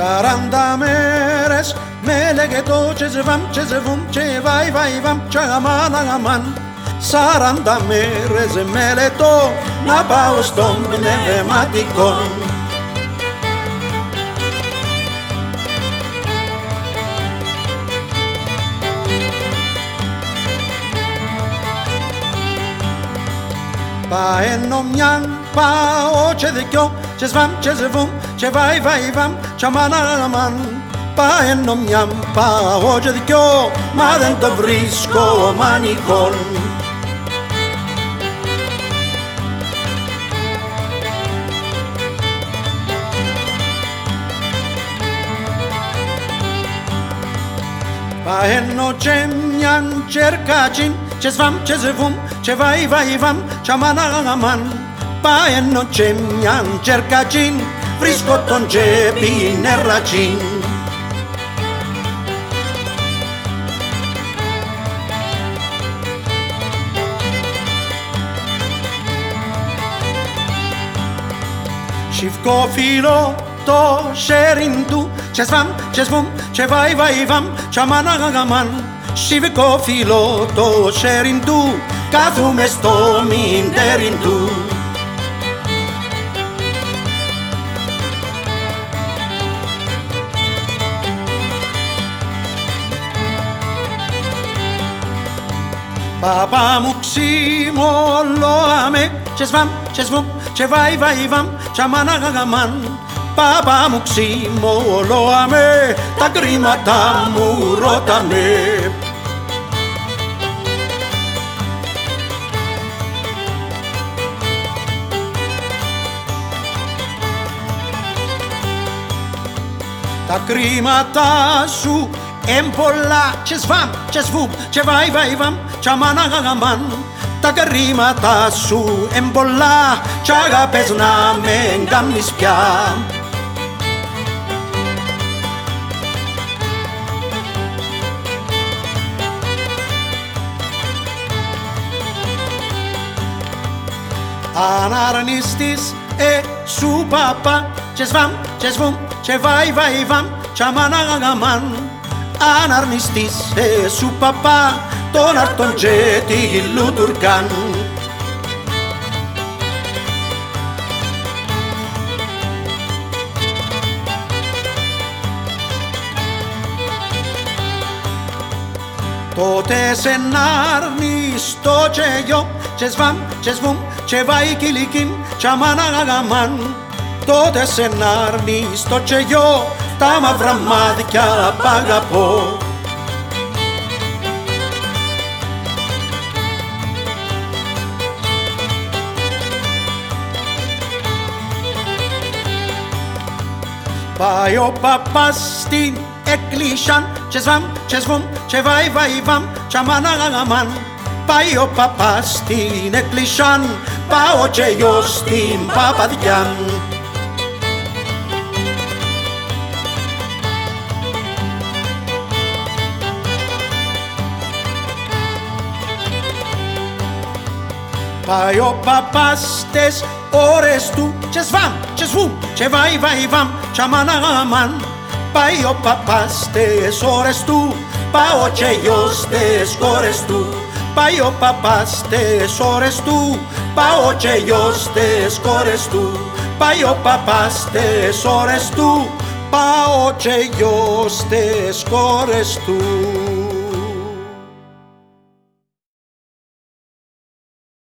Σαράντα μέρες με λέγε το τσεζεβάμ τσεζεβούμ τσε βάι βάι βάμ τσαγαμάν αγαμάν Σαράντα μέρες με λετώ να πάω στον πνευματικό. Paeno myan pa oche de Chesvam, chesvum, chevai vai vam, chamanaraman. Pa en nom jam, pa hoje di kyo, ma den to vrisko manikol. Pa en no chem yan cercacin, chesvam, chesvum, chevai vai vam, chamanaraman. Chamanaman Paeno chemyan cherkachin βρίσκω τον τσέπη νερατσίν Σιβκό φίλο το σέριν του Τσε σβάμ, τσε σβούμ, τσε βάι βάι βάμ Τσαμαναγαμάν Σιβκό φίλο το σέριν του Κάθουμε στο μιντεριν του Παπά μου ξυμολόαμε Και σβάμ, και σβούμ, και βάι βάι βάμ Τσαμαναγαμάν Παπά μου ξυμολόαμε Τα κρίματα μου ρώταμε Τα κρίματα σου εμπολά Και σβάμ, και σβούμ, και βάι βάι βάμ Τσαμαναγαμάν τα κρίματα σου εμπολά Κι αγάπες να με κάνεις πια Αν αρνηστείς ε σου παπά Και σβάμ, και σβούμ, και βάι βάι βάμ Τσαμαναγαμάν Αν αρνηστείς ε σου παπά Τον αρτον και τη λουτουρκάν Τότε σε ναρνιστό και γιο Και σβάμ, και σβούμ, και βάι κυλικίν Τσαμαναγαμάν Τότε σε ναρνιστό και γιο Τα μαύρα μάτια π' αγαπώ. Πάει ο παπάς στην εκκλησιάν Και σβάμ, και σβούμ, και βάι βάι βάμ Τσαμαναγαμάν Πάει ο παπάς στην εκκλησιάν Πάω και εγώ στην παπαδιάν Πάει ο παπάς τες ώρες του Και σβάμ, και σβούμ, και βάι βάι βάμ Τσαμαναγαμάν Πάει ο παπάς τες ώρες του Πάω και εγώ στις κόρες του. Πάει ο παπάς τες ώρες του Πάω και εγώ στις κόρες του. Πάει ο παπάς τες ώρες του Πάω και εγώ στις κόρες του